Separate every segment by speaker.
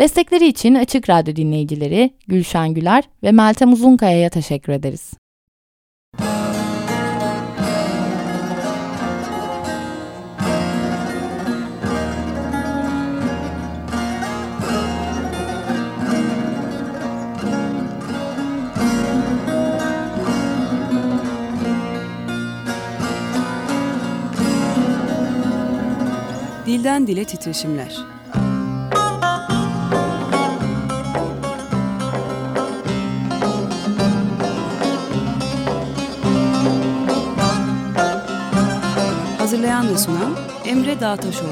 Speaker 1: Destekleri için Açık Radyo dinleyicileri Gülşen Güler ve Meltem Uzunkaya'ya teşekkür ederiz.
Speaker 2: Dilden Dile Titreşimler Hazırlayan ve sunan Emre Dağtaşoğlu.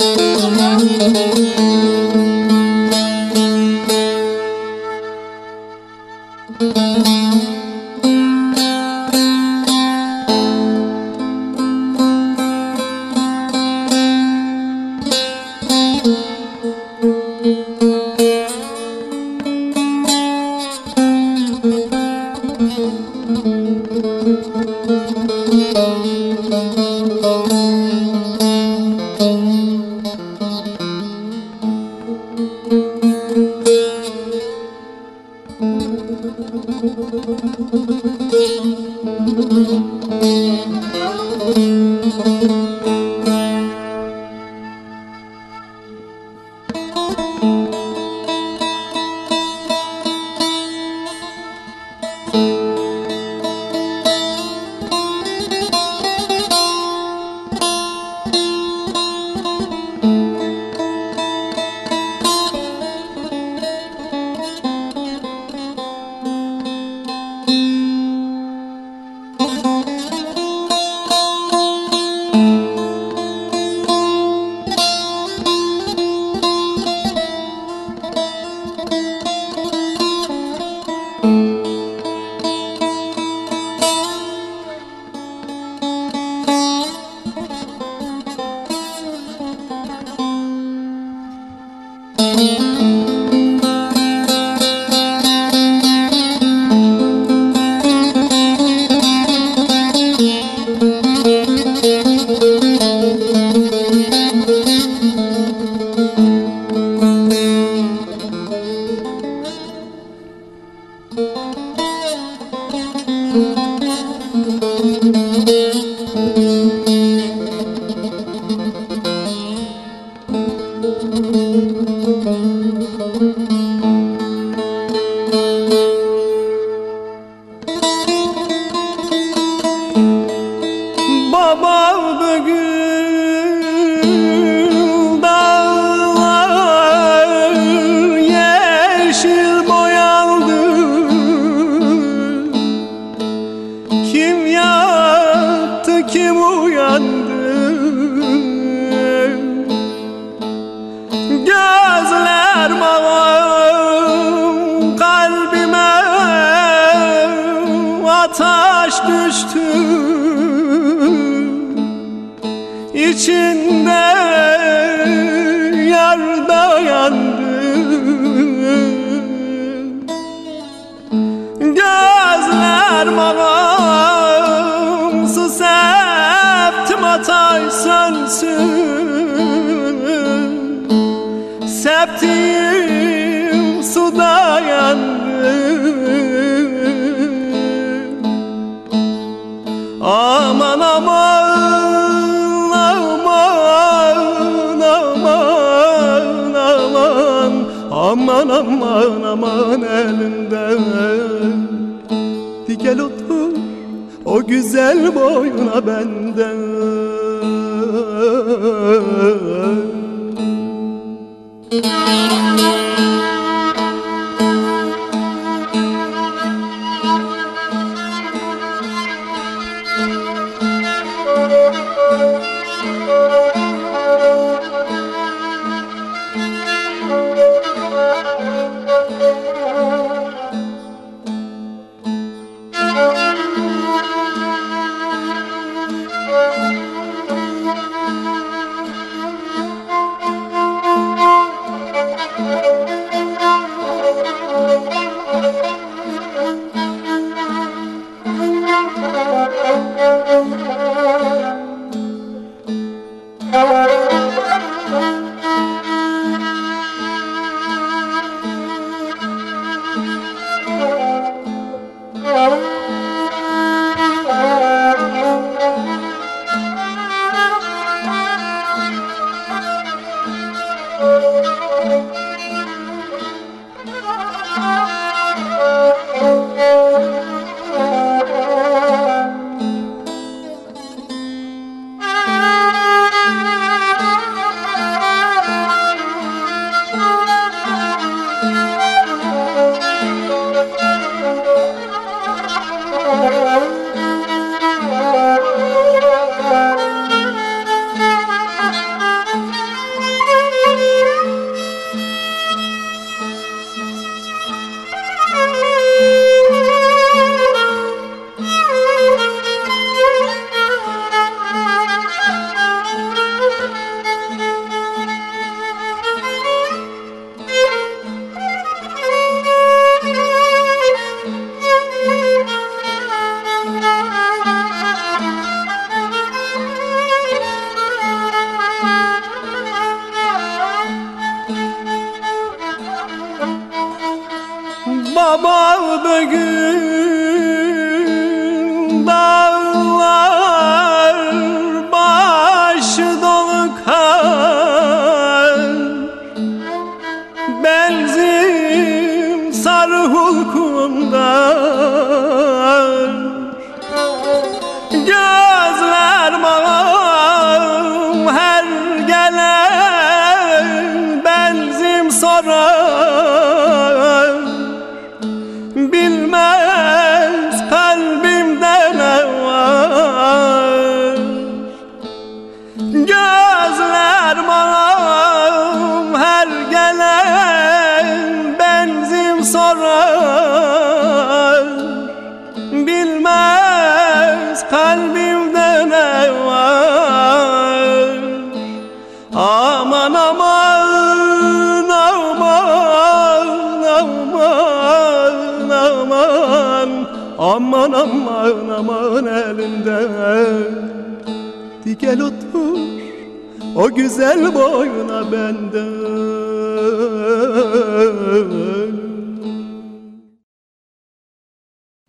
Speaker 3: Müzik Fermanımsı septim atay sensin. Septim güzel boyuna benden. Aman aman aman aman aman. Aman aman aman elinden Di gel otur o güzel boyuna benden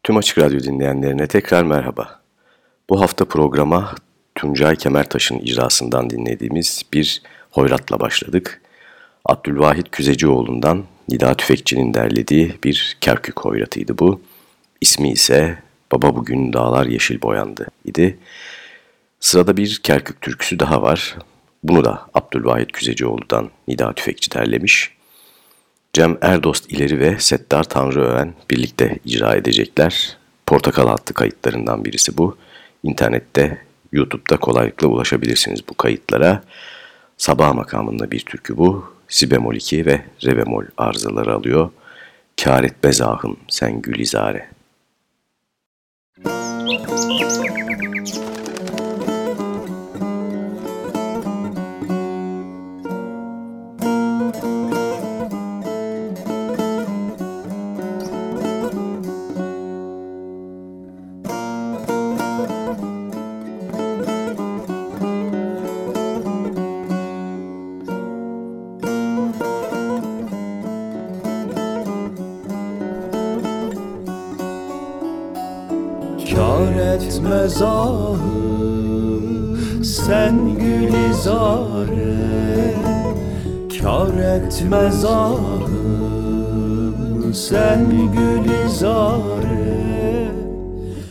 Speaker 4: Tüm Açık Radyo dinleyenlerine tekrar merhaba. Bu hafta programa Tuncay Kemertaş'ın icrasından dinlediğimiz bir hoyratla başladık. Abdülvahit Küzecioğlu'ndan Nida Tüfekçi'nin derlediği bir Kerkük hoyratıydı bu. İsmi ise Baba Bugün Dağlar Yeşil Boyandı idi. Sırada bir Kerkük türküsü daha var. Bunu da Abdülvahit Küzecioğlu'dan Nida Tüfekçi derlemiş. Cem Erdost İleri ve Settar Tanrıöğen birlikte icra edecekler. Portakal hattı kayıtlarından birisi bu. İnternette, YouTube'da kolaylıkla ulaşabilirsiniz bu kayıtlara. Sabah makamında bir türkü bu. Si bemol 2 ve re bemol arızaları alıyor. Kâr etmez ahım sen gülizare.
Speaker 3: Kâr etmez ahım sen gülizare Kâr etmez ahım sen gülizare.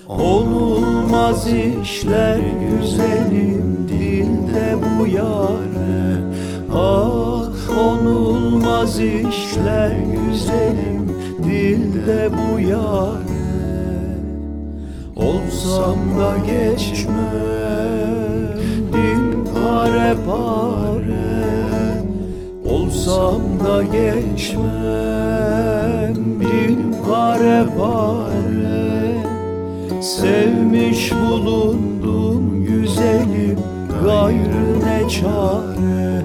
Speaker 3: Olmaz işler güzelim dilde bu yare Ah onulmaz işler güzelim dilde bu yare Olsam da geçmem din pare pare. Olsam da geçmem din pare pare. Sevmiş bulundum güzelim gayrı ne çare?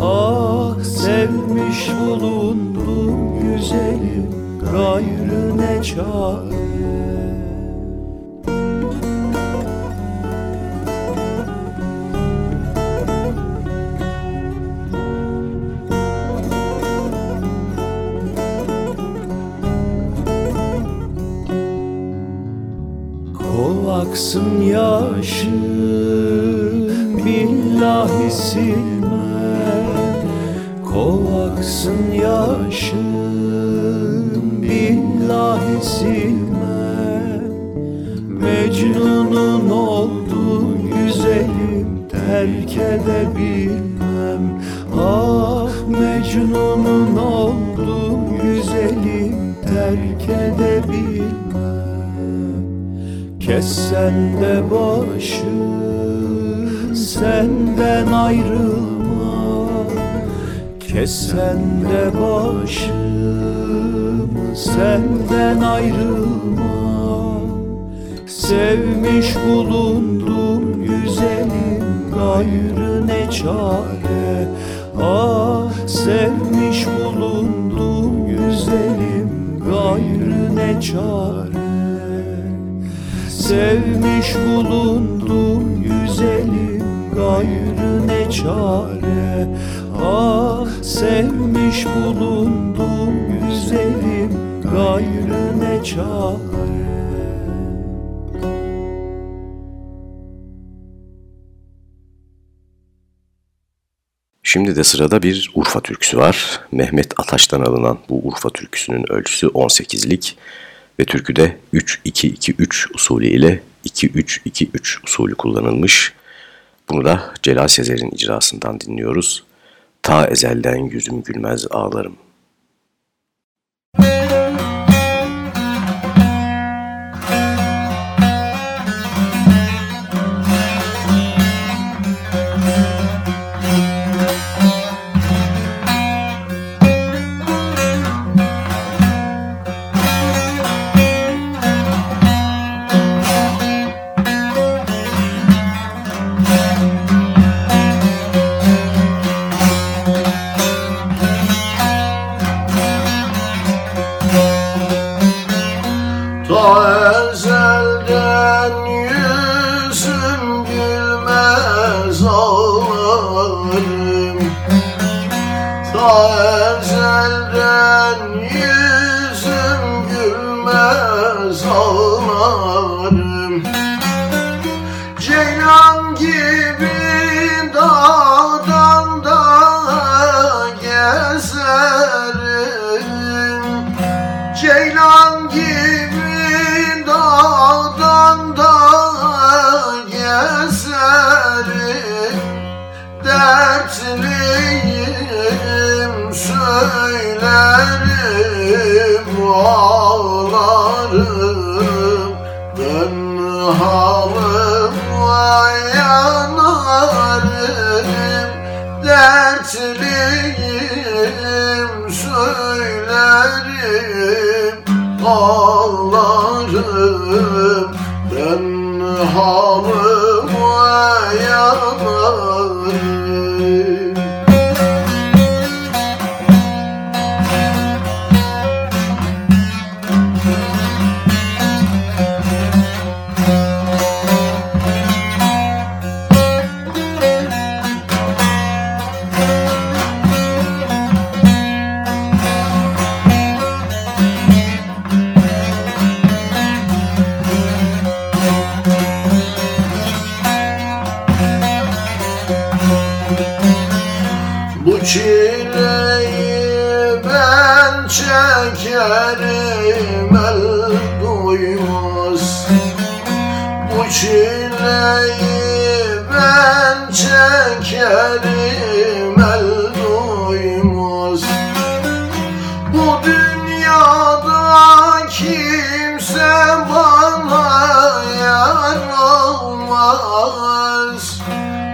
Speaker 3: Ah sevmiş bulundum güzelim gayrı ne çare Kovaksın yaşım billahi silmem Kovaksın yaşım billahi silmem Mecnun'un oldu güzelim terk edebilmem Kessen de başı senden ayrılma Kessen de başım senden ayrılma Sevmiş bulundum güzelim gayrı ne çare? Ah sevmiş bulundum güzelim gayrı ne çare Sevmiş bulundum güzelim gayrı ne çare? Ah sevmiş bulundum güzelim
Speaker 5: gayrı ne çare?
Speaker 6: Şimdi de sırada bir Urfa türküsü var. Mehmet Ataş'tan alınan bu Urfa türküsünün ölçüsü 18'lik ve türküde 3-2-2-3 usulü ile 2-3-2-3 usulü kullanılmış. Bunu da Celal Sezer'in icrasından dinliyoruz. Ta ezelden yüzüm gülmez ağlarım. kerim el duymaz. Bu dünyada kimse bana yar olmaz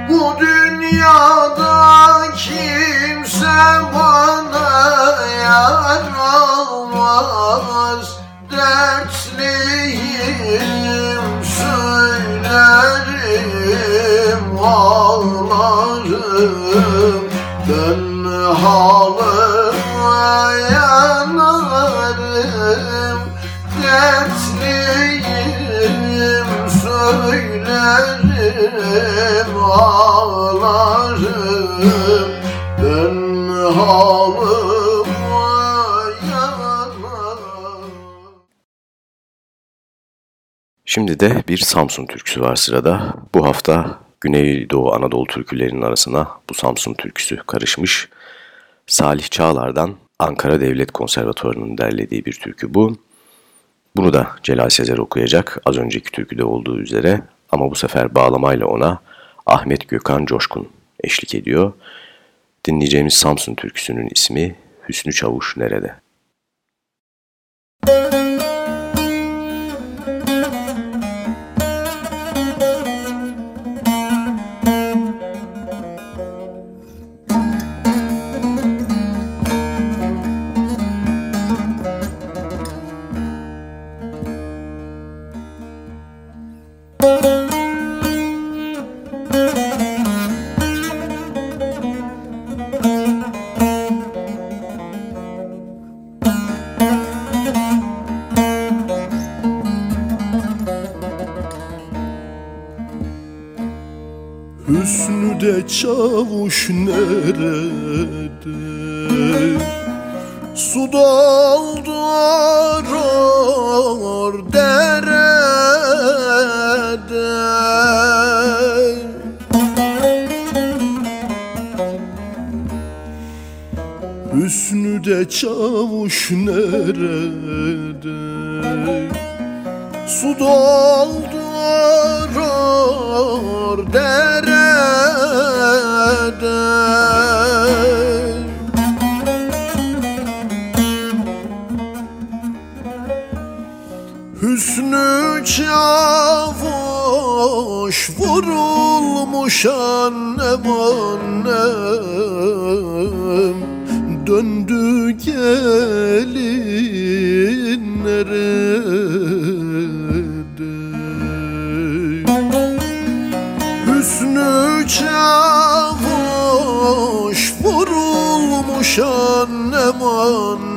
Speaker 6: Bu dünyada kimse bana yar olmaz Dertliyim söylerim ağlar Şimdi de bir Samsun türküsü var sırada. Bu hafta Güneydoğu Anadolu türkülerinin arasına bu Samsun türküsü karışmış. Salih Çağlar'dan Ankara Devlet Konservatuvarı'nın derlediği bir türkü bu. Bunu da Celal Sezer okuyacak az önceki türküde olduğu üzere ama bu sefer bağlamayla ona Ahmet Gökhan Coşkun eşlik ediyor. Dinleyeceğimiz Samsun türküsünün ismi Hüsnü Çavuş Nerede?
Speaker 5: çavuş
Speaker 6: derede Hüsnü de çavuş nerede? Su doldurur derede vurulmuş annem annem. Döndü gelin nerede Hüsnü çavuş vurulmuş annem annem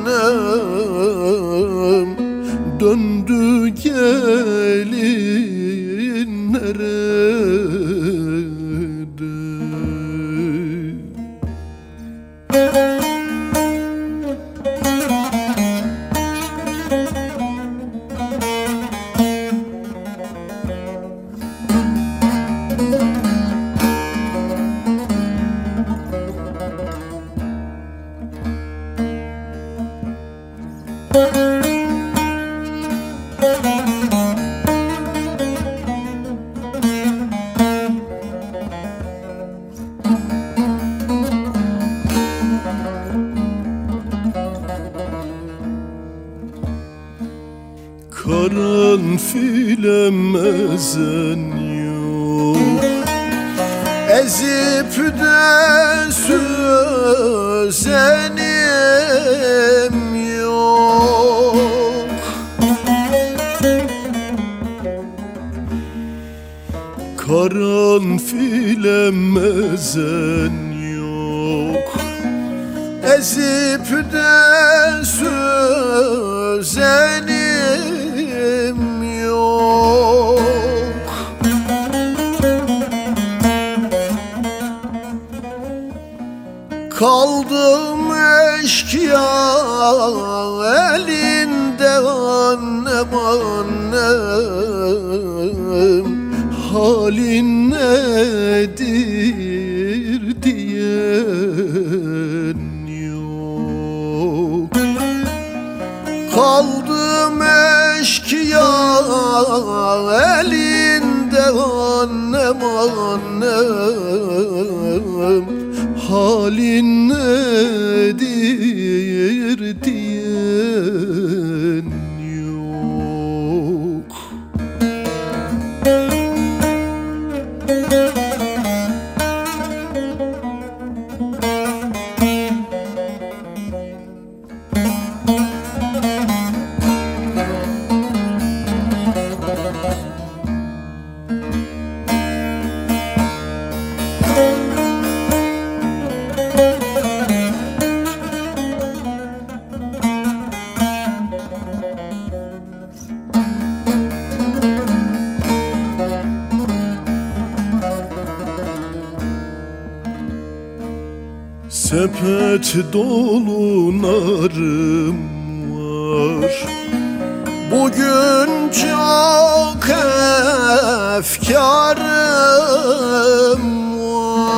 Speaker 6: Bugün çok efkarım var.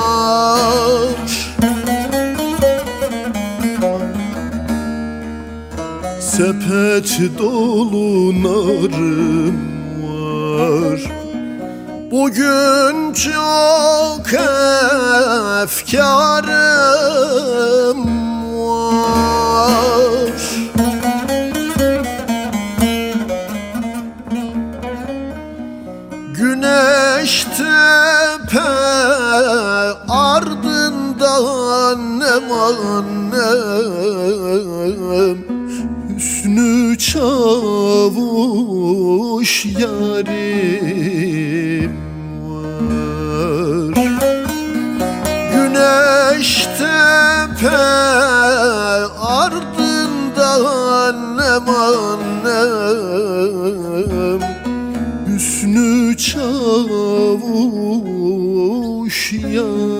Speaker 6: Sepet dolu narım var. Bugün çok efkarım var annem Hüsnü çavuş yarim var. Güneş tepe ardında annem annem Hüsnü çavuş yarim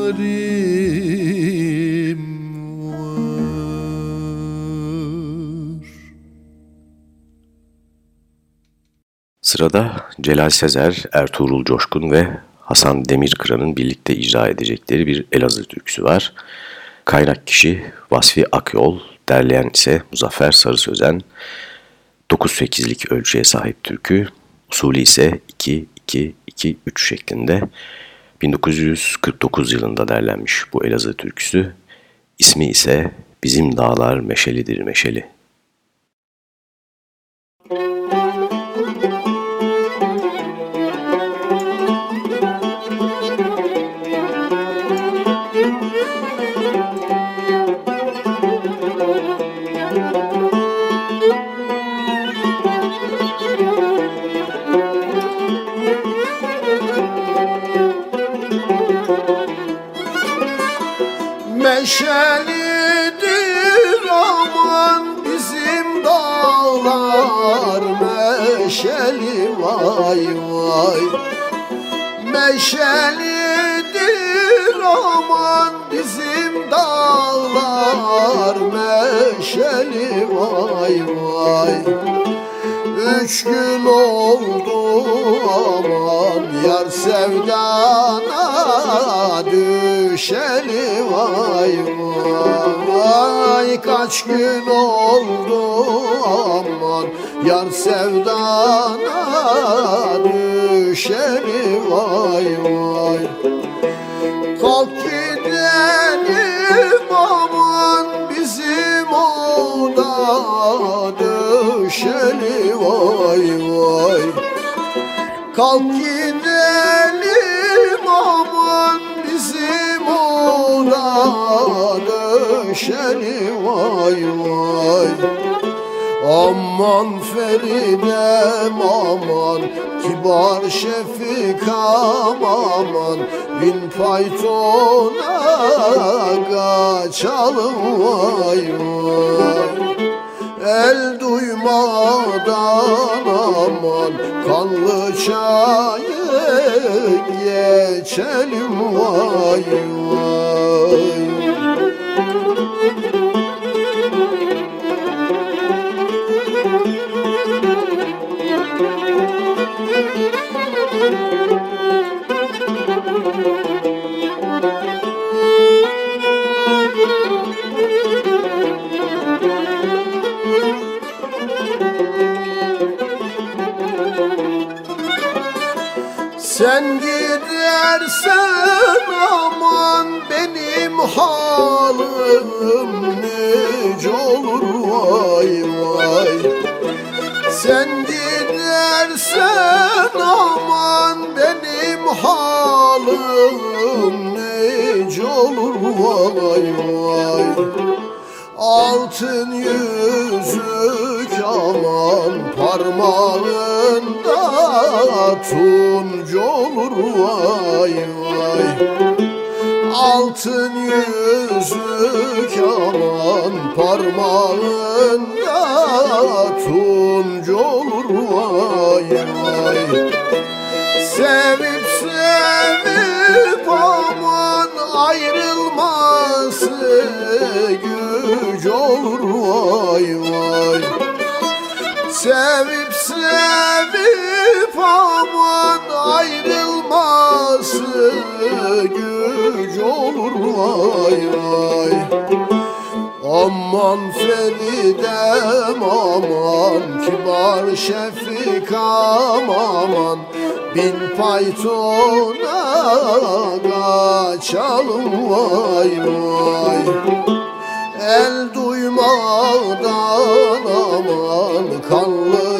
Speaker 4: Sırada Celal Sezer, Ertuğrul Coşkun ve Hasan Demirkıran'ın birlikte icra edecekleri bir Elazığ türküsü var. Kaynak kişi Vasfi Akyol, derleyen ise Muzaffer Sarı Sözen. 9-8'lik ölçüye sahip türkü, usulü ise 2-2-2-3 şeklinde. 1949 yılında derlenmiş bu Elazığ türküsü. İsmi ise Bizim Dağlar Meşelidir Meşeli.
Speaker 6: Bin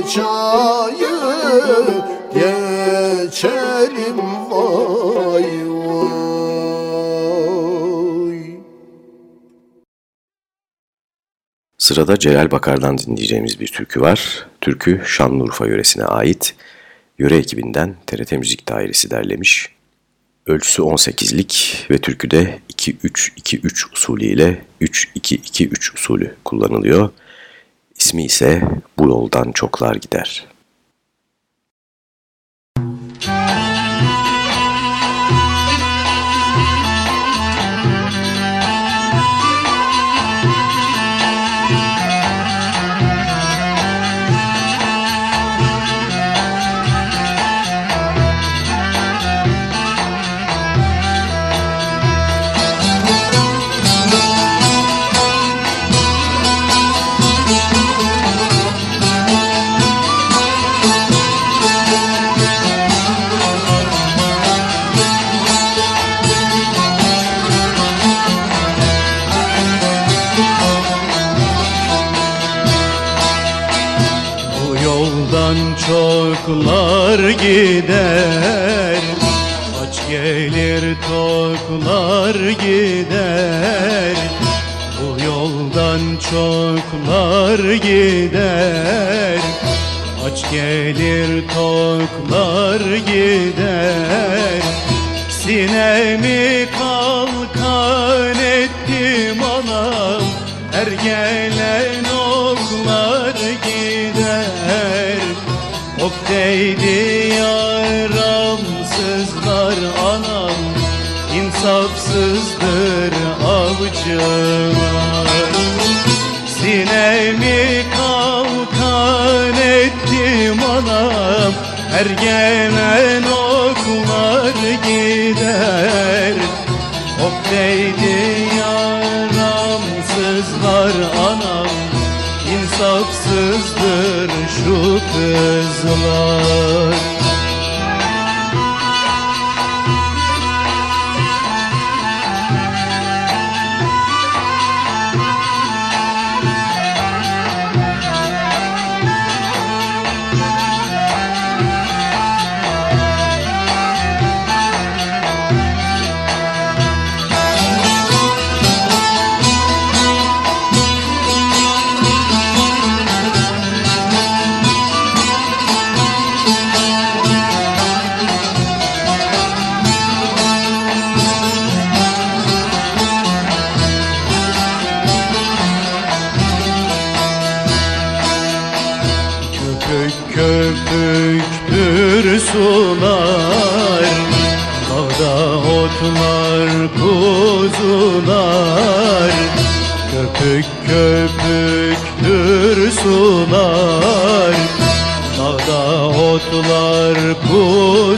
Speaker 6: çayı geçelim vay vay
Speaker 4: Sırada Celal Bakar'dan dinleyeceğimiz bir türkü var. Türkü Şanlıurfa yöresine ait. Yöre ekibinden TRT Müzik Dairesi derlemiş. Ölçüsü 18'lik ve türküde 2-3-2-3 usulü ile 3-2-2-3 usulü kullanılıyor. İsmi ise Bu Yoldan Çoklar Gider.
Speaker 7: Gelir toklar gider. Sinemi kalkan ettim anam Her gelen oklar gider. Ok değdi yaramsızlar anam. İnsafsızdır avcılar Her gelen oklar gider. Ok değdi yaramsızlar anam. İnsafsızdır şu kızlar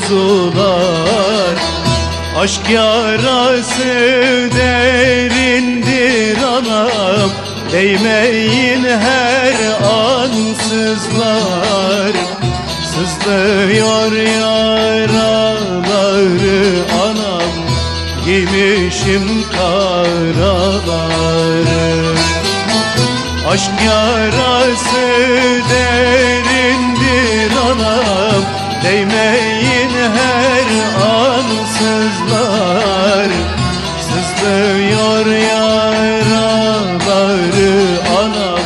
Speaker 7: kuzular Aşk yarası derindir anam. Değmeyin her ansızlar Sızlıyor yaraları anam. Giymişim karaları. Aşk yarası derindir anam Değmeyin her ansızlar Sızlıyor yaraları anam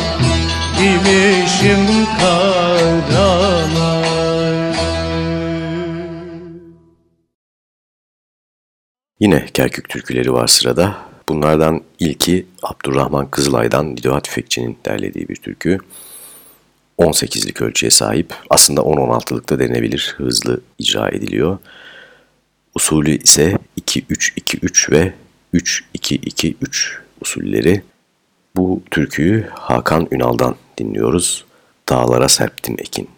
Speaker 7: Giymişim karalar
Speaker 4: Yine Kerkük türküleri var sırada. Bunlardan ilki Abdurrahman Kızılay'dan Didohat Tüfekçi'nin derlediği bir türkü. 18'lik ölçüye sahip. Aslında 10-16'lık da denebilir. Hızlı icra ediliyor. Usulü ise 2-3-2-3 ve 3-2-2-3 usulleri. Bu türküyü Hakan Ünal'dan dinliyoruz. Dağlara serptim ekin.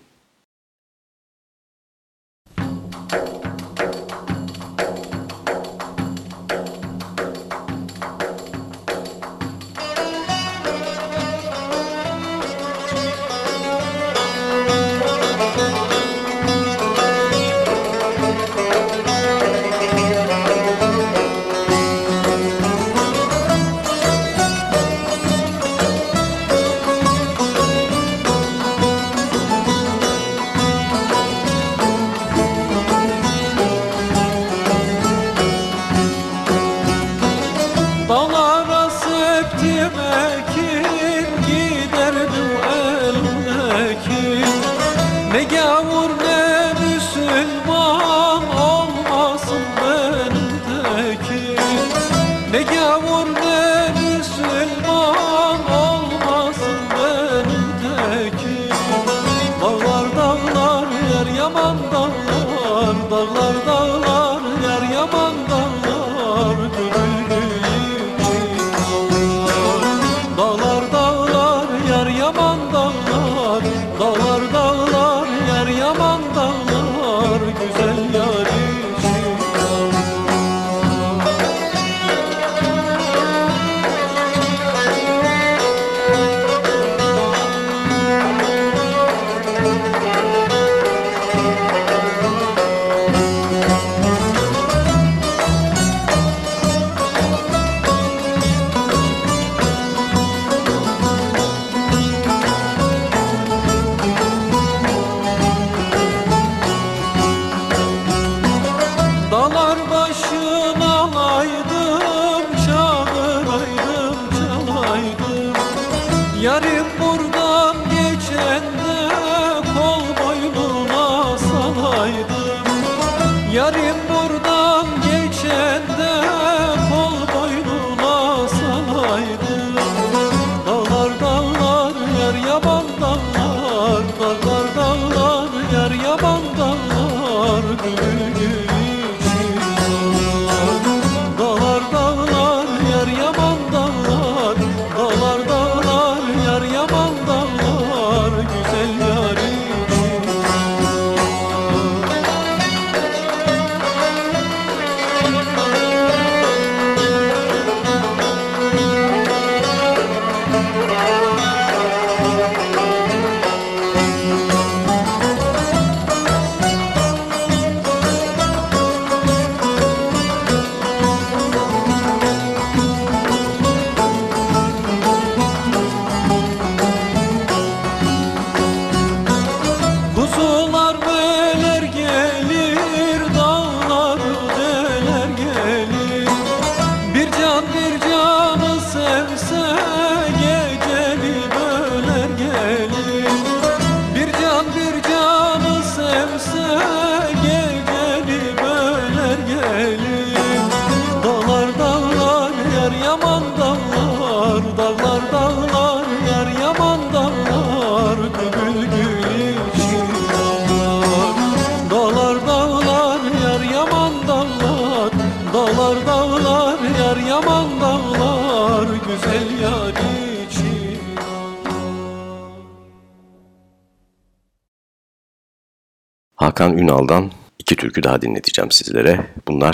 Speaker 4: Hakan Ünal'dan iki türkü daha dinleteceğim sizlere. Bunlar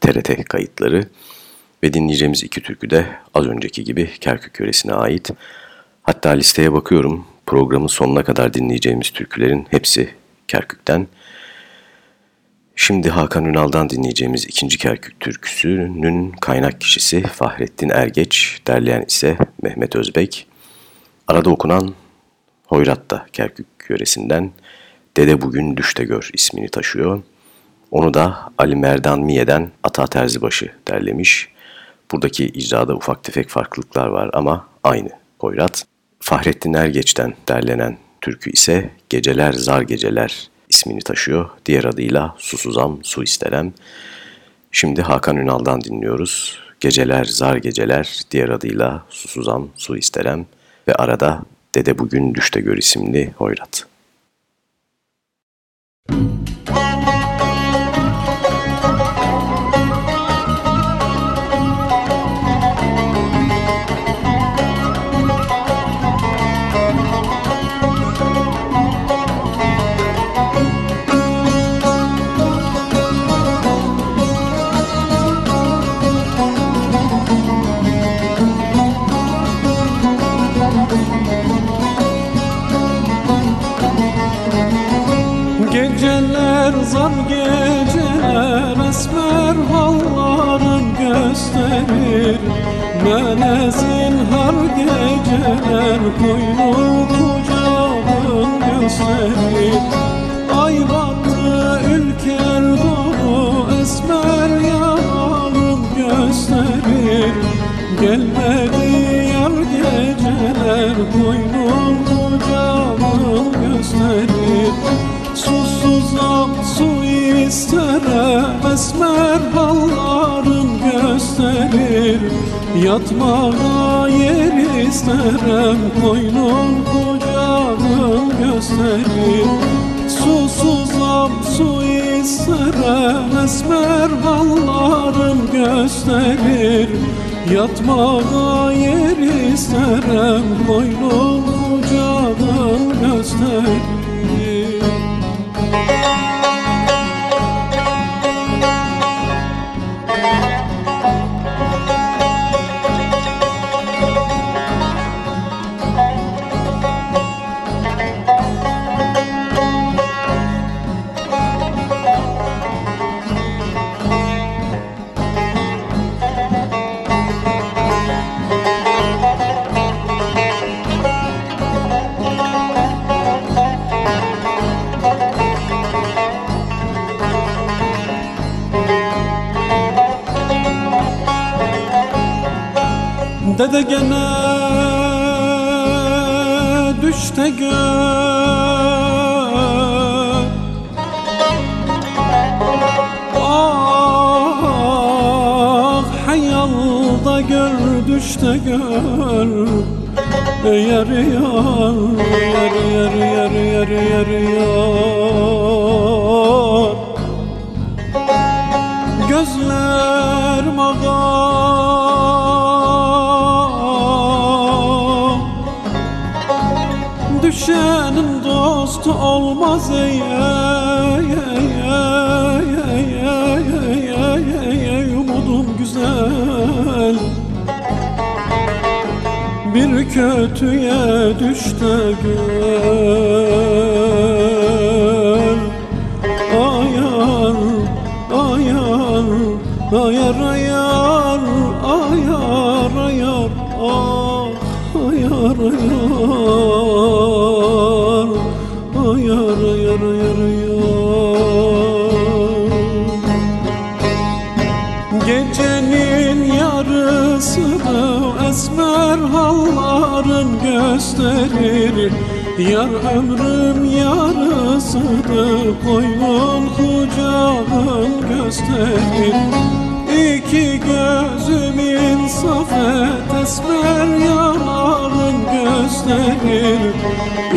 Speaker 4: TRT kayıtları ve dinleyeceğimiz iki türkü de az önceki gibi Kerkük yöresine ait. Hatta listeye bakıyorum programın sonuna kadar dinleyeceğimiz türkülerin hepsi Kerkük'ten. Şimdi Hakan Ünal'dan dinleyeceğimiz ikinci Kerkük türküsünün kaynak kişisi Fahrettin Ergeç, derleyen ise Mehmet Özbek. Arada okunan Hoyrat da Kerkük yöresinden Dede Bugün Düşte Gör ismini taşıyor. Onu da Ali Merdan Miye'den Ata Terzibaşı derlemiş. Buradaki icrada ufak tefek farklılıklar var ama aynı Hoyrat. Fahrettin Ergeç'ten derlenen türkü ise Geceler Zar Geceler ismini taşıyor. Diğer adıyla Susuzam Su İsterem. Şimdi Hakan Ünal'dan dinliyoruz. Geceler Zar Geceler diğer adıyla Susuzam Su İsterem ve arada Dede Bugün Düşte Gör isimli Hoyrat.
Speaker 2: Yatmağa yer isterem Koynun kucağın gösterir. Susuzam su isterem Esmer halların gösterir. Yatmağa yer isterem Koynun kucağın gösterir gösterip iki gözümün safet esmer yanarın gösterip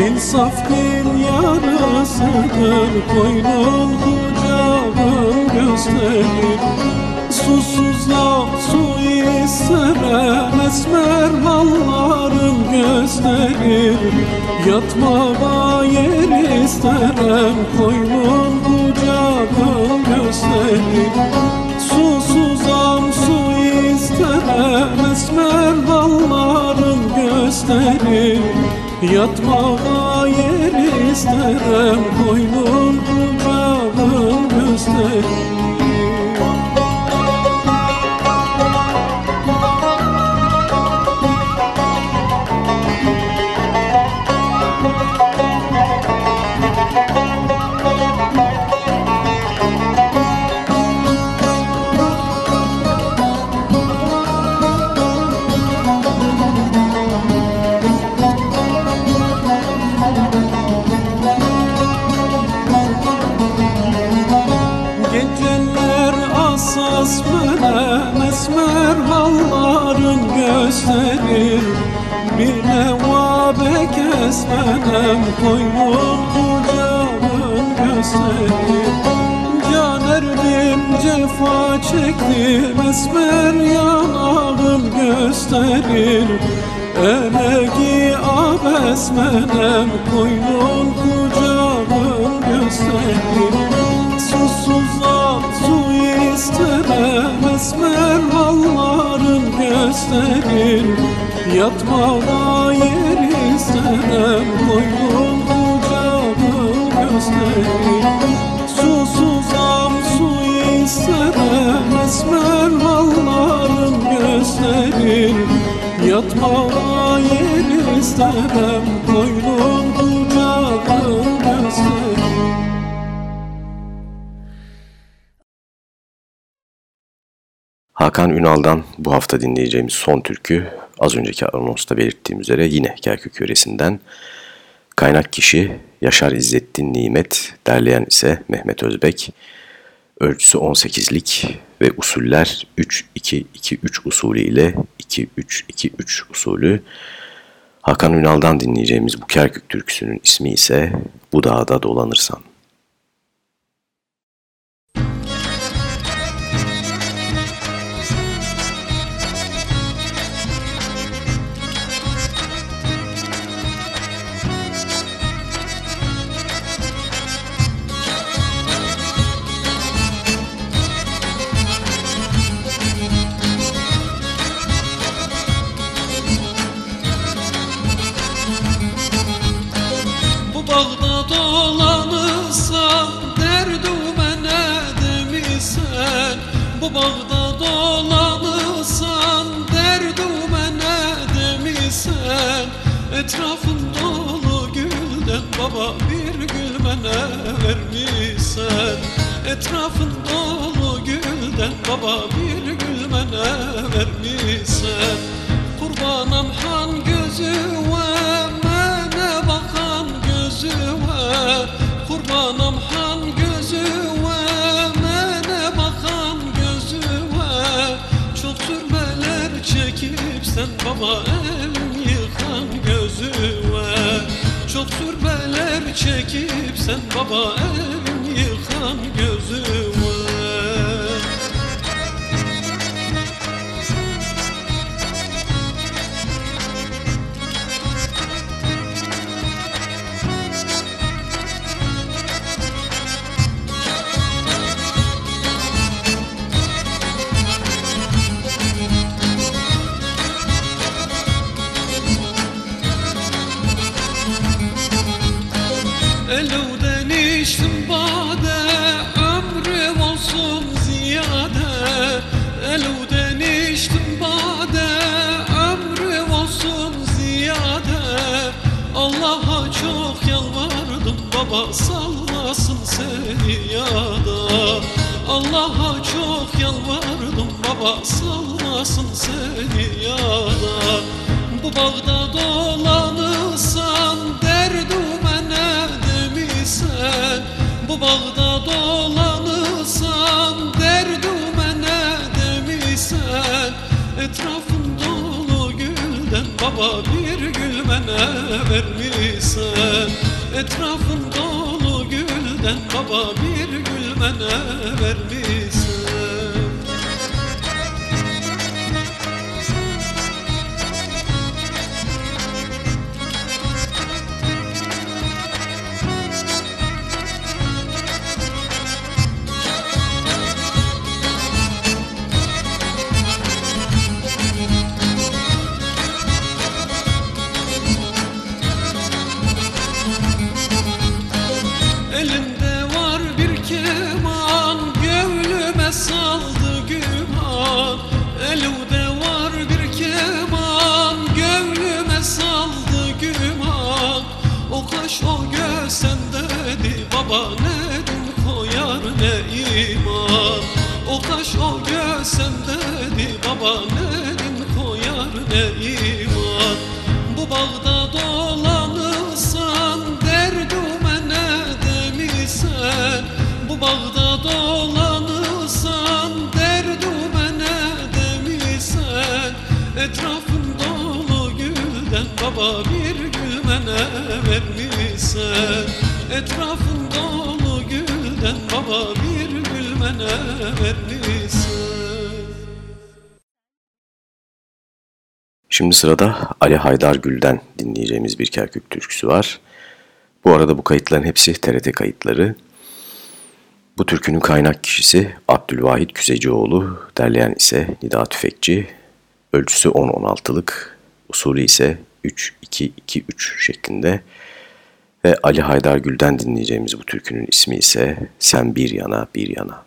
Speaker 2: İnsaf din yarasıdır koynun kucağın gösterip Susuzla su isterem esmer halların gösterir. Yatmama yer isterem koynun kucağın gösterir Susuzam su isterim Esmer hallarım gösterir Yatmağa yer isterim. Koynun kucağım gösterir gösterir Bir nevabe kesmenem koynun kucağın gösterir Canerdim cefa çektim esmer yanağım gösterir. Elegi abesmenem koynun kucağın gösterir. Susuzam su istemem esmer halların serin Yatmana yer istemem Koydum kucağıma gözlerin Susuzam su istemem Esmer halların gözlerin Yatmana yer istemem Koydum
Speaker 4: Hakan Ünal'dan bu hafta dinleyeceğimiz son türkü az önceki anonsta belirttiğim üzere yine Kerkük yöresinden. Kaynak kişi Yaşar İzzettin Nimet, derleyen ise Mehmet Özbek. Ölçüsü 18'lik ve usuller 3-2-2-3 usulü ile 2-3-2-3 usulü. Hakan Ünal'dan dinleyeceğimiz bu Kerkük türküsünün ismi ise Bu Dağda Dolanırsan.
Speaker 2: Etrafın dolu gülden baba bir gül bana vermişsen. Etrafın dolu gülden baba bir gül bana vermişsen. Kurban Kurbanım han gözüve Mene bakan gözüve Kurbanım han gözüve Mene bakan gözüve Çok sürmeler çekip sen baba elin yıkan gözüve Çok sürmeler çekip sen baba elin yıkan gözüve baba Salmasın seni yada. Allah'a çok yalvardım baba Salmasın seni yada. Bu bağda dolanırsan Derdüme ne demişsen Bu bağda dolanırsan Derdüme ne demişsen Etrafın dolu gülden Baba bir gül bana vermişsen Etrafın dolu gülden Baba bir gül bana vermişsen nedim koyar ne iman. O kaş o göz sendedi Baba nedim koyar ne iman. Bu bağda dolanırsan Derdüme ne demişsen. Bu bağda dolanırsan Derdüme ne demişsen. Etrafın dolu gülden Baba bir gül mene vermişsen. Gülden Baba bir gül mene vermişsen
Speaker 4: Şimdi sırada Ali Haydar Gül'den dinleyeceğimiz bir Kerkük türküsü var. Bu arada bu kayıtların hepsi TRT kayıtları. Bu türkünün kaynak kişisi Abdülvahit Küzecioğlu, derleyen ise Nida Tüfekçi. Ölçüsü 10-16'lık, usulü ise 3-2-2-3 şeklinde. Ve Ali Haydar Gül'den dinleyeceğimiz bu türkünün ismi ise Sen Bir Yana Bir Yana.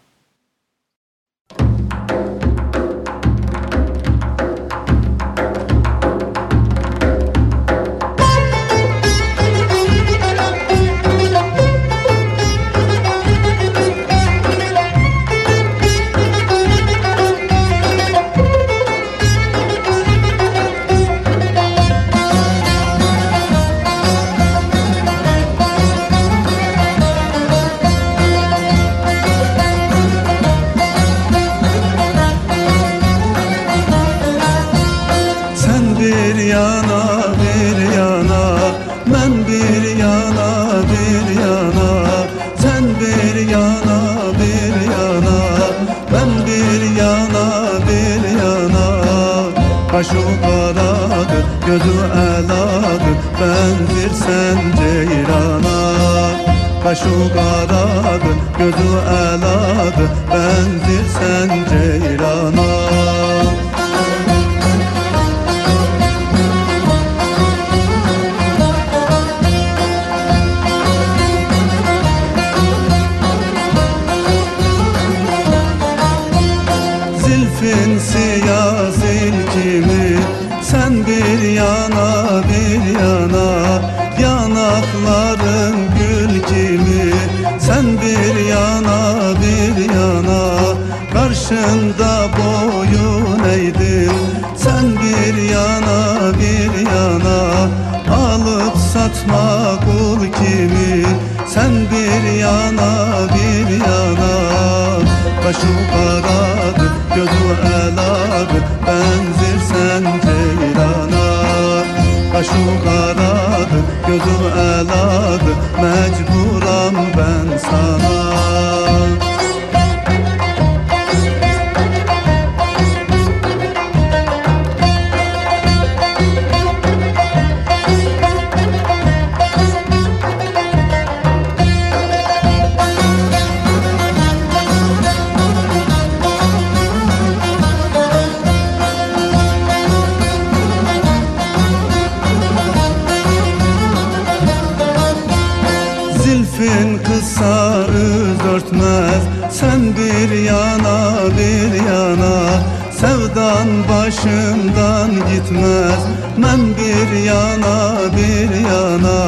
Speaker 8: Başımdan gitmez. Ben bir yana bir yana.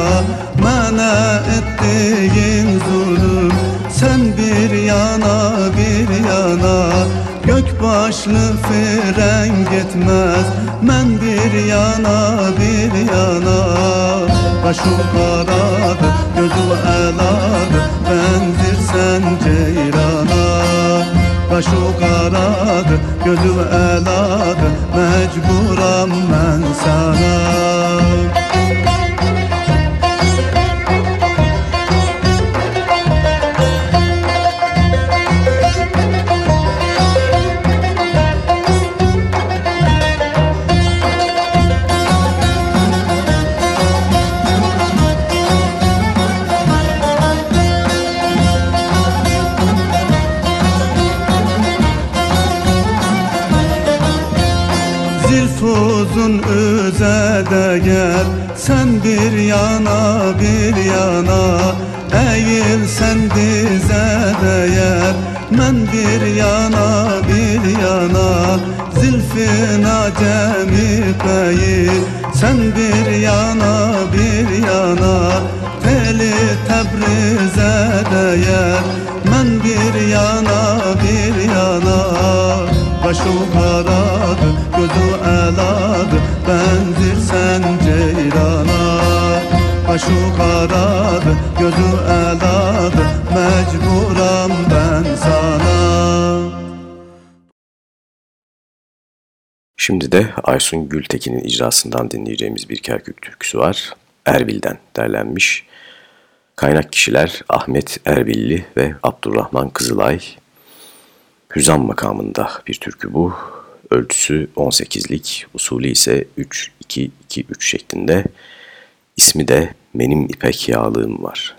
Speaker 8: Mene ettiğin zulüm Sen bir yana bir yana. Gök başlı fren gitmez. Ben bir yana bir yana. Kaşı karadır gözü eladır. Benzirsen ceyrana Kaşı karadır gözü eladır Mecburam ben sana gel Sen bir yana bir yana. Eğil sen dize de yer. Men bir yana bir yana. Zilfin acemi peyi Sen bir yana bir yana. Teli Tebrize de yer. Men bir yana bir yana. Başı karadı, gözü eladı ceyrana Başı karadı, gözü eladı Mecburam ben sana
Speaker 4: Şimdi de Aysun Gültekin'in icrasından dinleyeceğimiz bir Kerkük türküsü var. Erbil'den derlenmiş. Kaynak kişiler Ahmet Erbilli ve Abdurrahman Kızılay. Hüzam makamında bir türkü bu. Ölçüsü 18'lik, usulü ise 3-2-2-3 şeklinde. İsmi de Benim İpek Yağlığım var.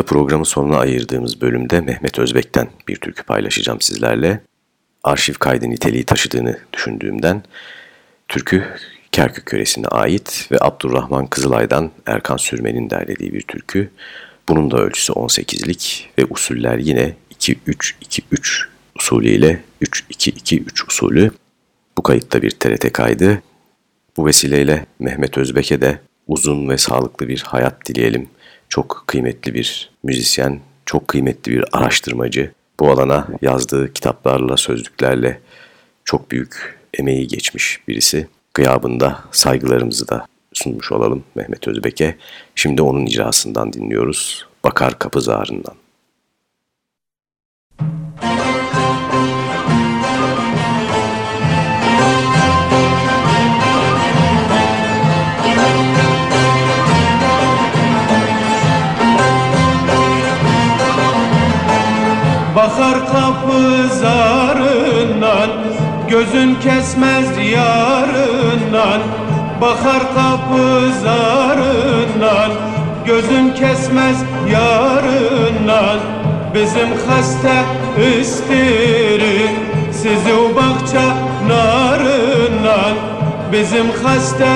Speaker 4: Hafta programın sonuna ayırdığımız bölümde Mehmet Özbek'ten bir türkü paylaşacağım sizlerle. Arşiv kaydı niteliği taşıdığını düşündüğümden türkü Kerkük yöresine ait ve Abdurrahman Kızılay'dan Erkan Sürmen'in derlediği bir türkü. Bunun da ölçüsü 18'lik ve usuller yine 2-3-2-3 usulü ile 3-2-2-3 usulü. Bu kayıtta bir TRT kaydı. Bu vesileyle Mehmet Özbek'e de uzun ve sağlıklı bir hayat dileyelim. Çok kıymetli bir müzisyen, çok kıymetli bir araştırmacı. Bu alana yazdığı kitaplarla, sözlüklerle çok büyük emeği geçmiş birisi. Gıyabında saygılarımızı da sunmuş olalım Mehmet Özbek'e. Şimdi onun icrasından dinliyoruz. Bakar Kapı
Speaker 9: Gözün kesmez yarından Bakar kapı zarından Gözün kesmez yarından Bizim hasta istiri Sizi bahçe narından. Bizim hasta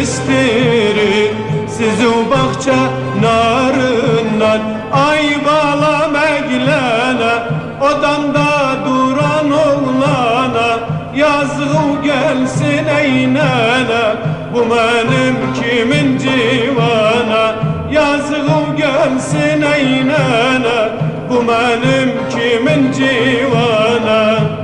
Speaker 9: istiri Sizi bahçe narından. Ay balam eglene Odamda gelsin eynene Bu benim kimin civana Yazgı gelsin eynene Bu benim kimin civana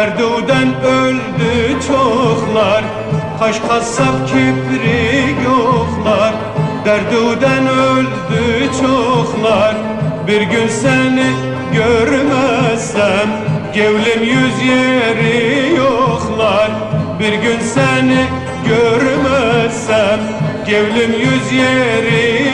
Speaker 9: Derduden öldü çoklar. Kaş kasap kibri yoklar. Derduden öldü çoklar. Bir gün seni görmezsem Gevlim yüz yeri yoklar. Bir gün seni görmezsem Gevlim yüz yeri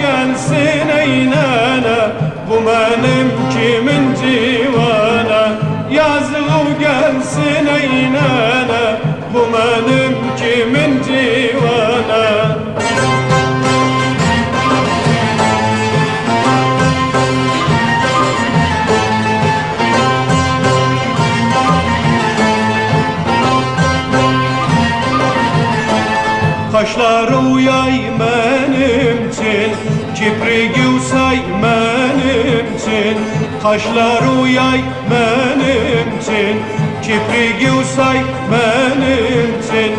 Speaker 9: Yazığı gelsin için Kaşları uyay benim için Kiprigi usay benim için.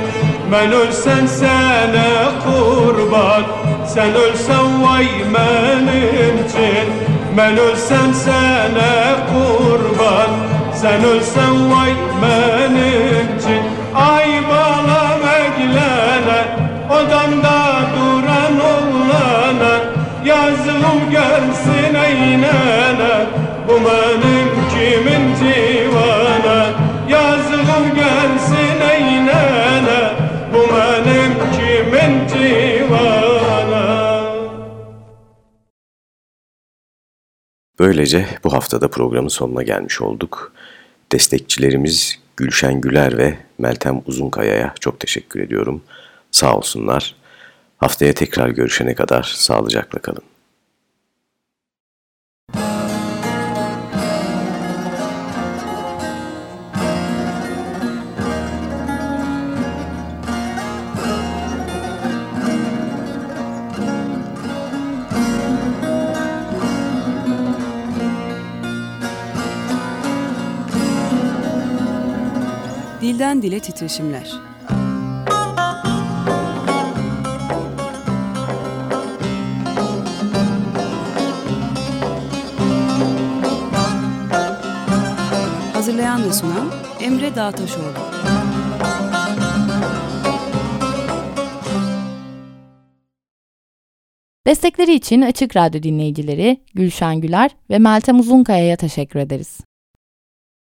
Speaker 9: Ben ölsen sana kurban Sen ölsen vay benim için. Ben ölsem sana kurban Sen ölsen vay benim için. Ay balam eglene Odamda duran oğlana Yazığım gelsin eynene Benim kimin civana Yazığım gelsin eynene Bu benim kimin civana
Speaker 4: Böylece bu haftada programın sonuna gelmiş olduk. Destekçilerimiz Gülşen Güler ve Meltem Uzunkaya'ya çok teşekkür ediyorum. Sağ olsunlar. Haftaya tekrar görüşene kadar sağlıcakla kalın.
Speaker 10: Dilden dile titreşimler. Hazırlayan ve sunan Emre Dağtaşoğlu.
Speaker 1: Destekleri için Açık Radyo dinleyicileri Gülşen Güler ve Meltem Uzunkaya'ya teşekkür ederiz.